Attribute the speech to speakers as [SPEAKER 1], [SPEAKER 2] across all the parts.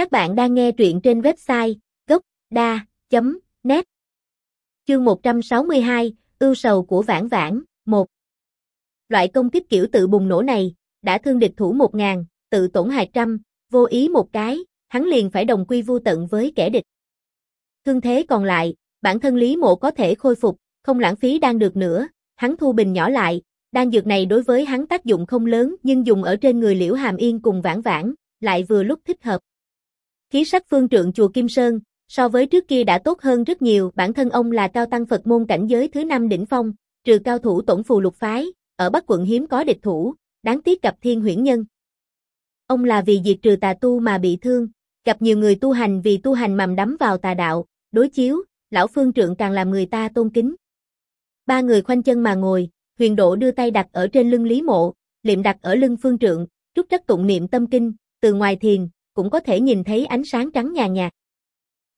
[SPEAKER 1] Các bạn đang nghe truyện trên website gốc.da.net Chương 162, ưu sầu của vãn vãn, 1 Loại công kích kiểu tự bùng nổ này, đã thương địch thủ 1.000, tự tổn hại trăm, vô ý một cái, hắn liền phải đồng quy vu tận với kẻ địch. Thương thế còn lại, bản thân Lý Mộ có thể khôi phục, không lãng phí đang được nữa, hắn thu bình nhỏ lại, đan dược này đối với hắn tác dụng không lớn nhưng dùng ở trên người Liễu Hàm Yên cùng vãn vãn, lại vừa lúc thích hợp. Khí sắc phương trượng chùa Kim Sơn, so với trước kia đã tốt hơn rất nhiều, bản thân ông là cao tăng Phật môn cảnh giới thứ năm đỉnh phong, trừ cao thủ tổng phù lục phái, ở Bắc quận hiếm có địch thủ, đáng tiếc gặp thiên huyễn nhân. Ông là vì diệt trừ tà tu mà bị thương, gặp nhiều người tu hành vì tu hành mầm đắm vào tà đạo, đối chiếu, lão phương trượng càng làm người ta tôn kính. Ba người khoanh chân mà ngồi, huyền độ đưa tay đặt ở trên lưng Lý Mộ, liệm đặt ở lưng phương trượng, trúc trắc tụng niệm tâm kinh, từ ngoài thiền, cũng có thể nhìn thấy ánh sáng trắng nhàn nhạt.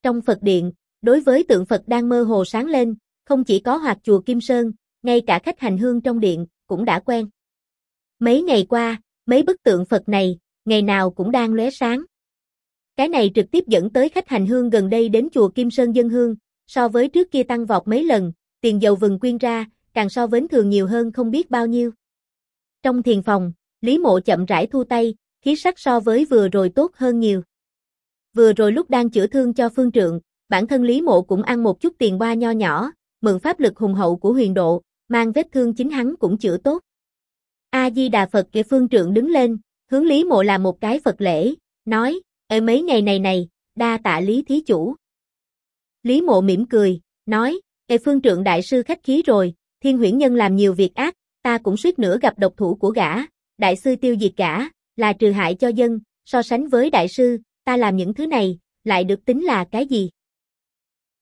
[SPEAKER 1] Trong Phật điện, đối với tượng Phật đang mơ hồ sáng lên, không chỉ có hoạt chùa Kim Sơn, ngay cả khách hành hương trong điện, cũng đã quen. Mấy ngày qua, mấy bức tượng Phật này, ngày nào cũng đang lóe sáng. Cái này trực tiếp dẫn tới khách hành hương gần đây đến chùa Kim Sơn dân hương, so với trước kia tăng vọt mấy lần, tiền dầu vừng quyên ra, càng so với thường nhiều hơn không biết bao nhiêu. Trong thiền phòng, Lý Mộ chậm rãi thu tay, khí sắc so với vừa rồi tốt hơn nhiều. Vừa rồi lúc đang chữa thương cho phương trượng, bản thân Lý Mộ cũng ăn một chút tiền qua nho nhỏ, mượn pháp lực hùng hậu của huyền độ, mang vết thương chính hắn cũng chữa tốt. A-di-đà Phật kia phương trượng đứng lên, hướng Lý Mộ làm một cái Phật lễ, nói, Ê mấy ngày này này, đa tạ Lý Thí Chủ. Lý Mộ mỉm cười, nói, Ê phương trượng đại sư khách khí rồi, thiên huyễn nhân làm nhiều việc ác, ta cũng suýt nữa gặp độc thủ của gã, đại sư tiêu diệt gã, là trừ hại cho dân, so sánh với đại sư, ta làm những thứ này, lại được tính là cái gì?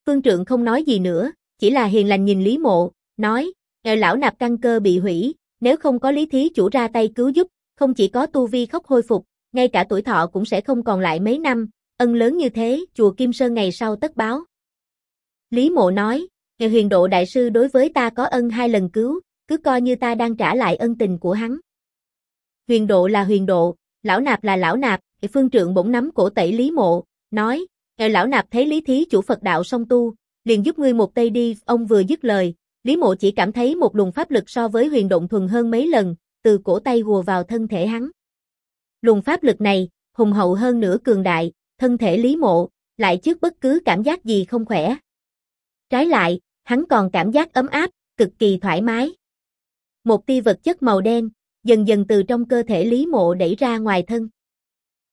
[SPEAKER 1] Phương trượng không nói gì nữa, chỉ là hiền lành nhìn Lý Mộ, nói, nghèo lão nạp căn cơ bị hủy, nếu không có lý thí chủ ra tay cứu giúp, không chỉ có tu vi khóc hồi phục, ngay cả tuổi thọ cũng sẽ không còn lại mấy năm, ân lớn như thế, chùa Kim Sơn ngày sau tất báo. Lý Mộ nói, nghèo huyền độ đại sư đối với ta có ân hai lần cứu, cứ coi như ta đang trả lại ân tình của hắn. Huyền độ là huyền độ, lão nạp là lão nạp, phương trượng bỗng nắm cổ tẩy Lý Mộ, nói, lão nạp thấy lý thí chủ Phật đạo song tu, liền giúp ngươi một tay đi, ông vừa dứt lời, Lý Mộ chỉ cảm thấy một luồng pháp lực so với huyền động thuần hơn mấy lần, từ cổ tay hùa vào thân thể hắn. Luồng pháp lực này, hùng hậu hơn nửa cường đại, thân thể Lý Mộ, lại trước bất cứ cảm giác gì không khỏe. Trái lại, hắn còn cảm giác ấm áp, cực kỳ thoải mái. Một tia vật chất màu đen, dần dần từ trong cơ thể Lý Mộ đẩy ra ngoài thân.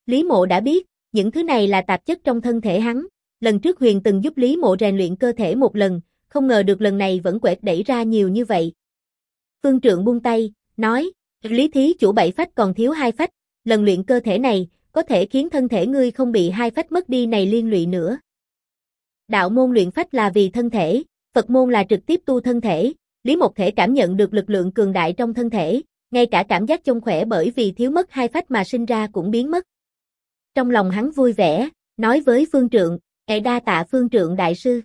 [SPEAKER 1] Lý Mộ đã biết, những thứ này là tạp chất trong thân thể hắn, lần trước Huyền từng giúp Lý Mộ rèn luyện cơ thể một lần, không ngờ được lần này vẫn quẹt đẩy ra nhiều như vậy. Phương Trượng buông tay, nói, Lý Thí chủ bảy phách còn thiếu hai phách, lần luyện cơ thể này, có thể khiến thân thể ngươi không bị hai phách mất đi này liên lụy nữa. Đạo môn luyện phách là vì thân thể, Phật môn là trực tiếp tu thân thể, Lý Mộc thể cảm nhận được lực lượng cường đại trong thân thể, ngay cả cảm giác trông khỏe bởi vì thiếu mất hai phách mà sinh ra cũng biến mất. Trong lòng hắn vui vẻ, nói với Phương Trượng, "Ê đa tạ Phương Trượng đại sư."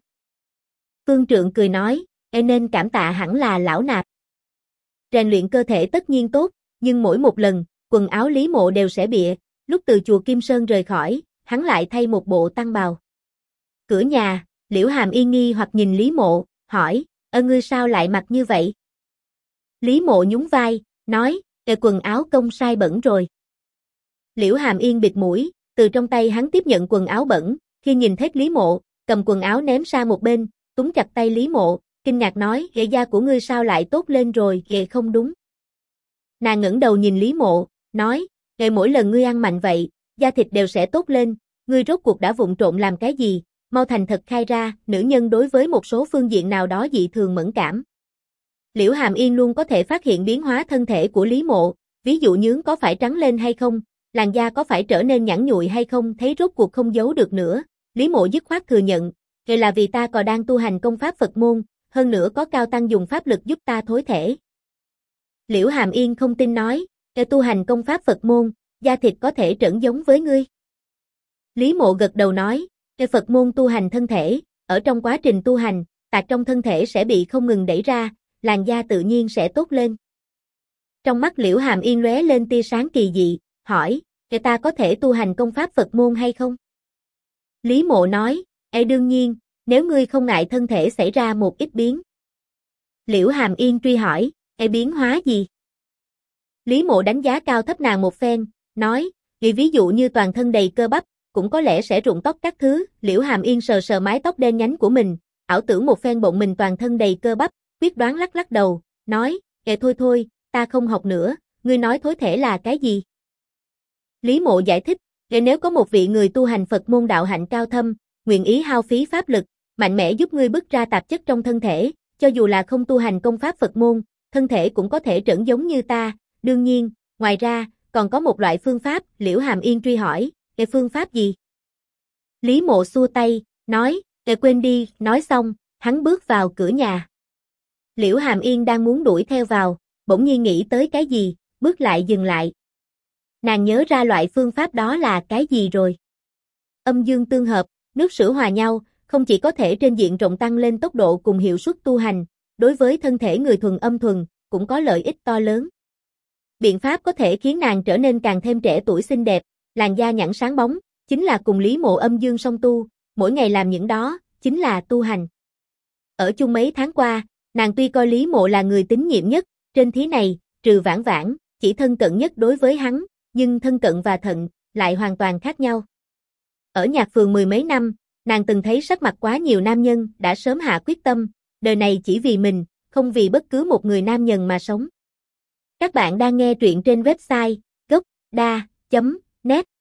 [SPEAKER 1] Phương Trượng cười nói, "Ê nên cảm tạ hẳn là lão nạp." Rèn luyện cơ thể tất nhiên tốt, nhưng mỗi một lần, quần áo Lý Mộ đều sẽ bịa, lúc từ chùa Kim Sơn rời khỏi, hắn lại thay một bộ tăng bào. Cửa nhà, Liễu Hàm y nghi hoặc nhìn Lý Mộ, hỏi, ơ ngươi sao lại mặc như vậy? Lý Mộ nhún vai, nói, kệ quần áo công sai bẩn rồi. Liễu Hàm Yên bịt mũi, từ trong tay hắn tiếp nhận quần áo bẩn, khi nhìn thấy Lý Mộ, cầm quần áo ném sang một bên, túm chặt tay Lý Mộ, kinh ngạc nói, ghệ da của ngươi sao lại tốt lên rồi, ghệ không đúng. Nàng ngẩng đầu nhìn Lý Mộ, nói, ghệ mỗi lần ngươi ăn mạnh vậy, da thịt đều sẽ tốt lên, ngươi rốt cuộc đã vụng trộn làm cái gì, mau thành thật khai ra, nữ nhân đối với một số phương diện nào đó dị thường mẫn cảm. Liễu Hàm Yên luôn có thể phát hiện biến hóa thân thể của Lý Mộ, ví dụ nhướng có phải trắng lên hay không, làn da có phải trở nên nhẵn nhụi hay không, thấy rốt cuộc không giấu được nữa. Lý Mộ dứt khoát thừa nhận, vậy là vì ta còn đang tu hành công pháp Phật môn, hơn nữa có cao tăng dùng pháp lực giúp ta thối thể. Liễu Hàm Yên không tin nói, để tu hành công pháp Phật môn, da thịt có thể trẫn giống với ngươi." Lý Mộ gật đầu nói, để Phật môn tu hành thân thể, ở trong quá trình tu hành, tạc trong thân thể sẽ bị không ngừng đẩy ra, làn da tự nhiên sẽ tốt lên." Trong mắt Liễu Hàm Yên lóe lên tia sáng kỳ dị, hỏi, người ta có thể tu hành công pháp Phật môn hay không?" Lý mộ nói, Ê đương nhiên, nếu ngươi không ngại thân thể xảy ra một ít biến. Liễu Hàm Yên truy hỏi, Ê biến hóa gì? Lý mộ đánh giá cao thấp nàng một phen, nói, vì ví dụ như toàn thân đầy cơ bắp, cũng có lẽ sẽ rụng tóc các thứ, Liễu Hàm Yên sờ sờ mái tóc đen nhánh của mình, ảo tưởng một phen bộn mình toàn thân đầy cơ bắp, quyết đoán lắc lắc đầu, nói, kệ thôi thôi, ta không học nữa, ngươi nói thối thể là cái gì? Lý mộ giải thích, để nếu có một vị người tu hành Phật môn đạo hạnh cao thâm, nguyện ý hao phí pháp lực, mạnh mẽ giúp ngươi bứt ra tạp chất trong thân thể, cho dù là không tu hành công pháp Phật môn, thân thể cũng có thể trở giống như ta, đương nhiên, ngoài ra, còn có một loại phương pháp, Liễu Hàm Yên truy hỏi, cái phương pháp gì? Lý mộ xua tay, nói, để quên đi, nói xong, hắn bước vào cửa nhà. Liễu Hàm Yên đang muốn đuổi theo vào, bỗng nhiên nghĩ tới cái gì, bước lại dừng lại. Nàng nhớ ra loại phương pháp đó là cái gì rồi. Âm dương tương hợp, nước sữa hòa nhau, không chỉ có thể trên diện rộng tăng lên tốc độ cùng hiệu suất tu hành, đối với thân thể người thuần âm thuần, cũng có lợi ích to lớn. Biện pháp có thể khiến nàng trở nên càng thêm trẻ tuổi xinh đẹp, làn da nhẵn sáng bóng, chính là cùng Lý Mộ âm dương song tu, mỗi ngày làm những đó, chính là tu hành. Ở chung mấy tháng qua, nàng tuy coi Lý Mộ là người tín nhiệm nhất, trên thế này, trừ vãn vãn, chỉ thân cận nhất đối với hắn, nhưng thân cận và thận, lại hoàn toàn khác nhau. Ở nhạc phường mười mấy năm, nàng từng thấy sắc mặt quá nhiều nam nhân đã sớm hạ quyết tâm, đời này chỉ vì mình, không vì bất cứ một người nam nhân mà sống. Các bạn đang nghe truyện trên website gocda.net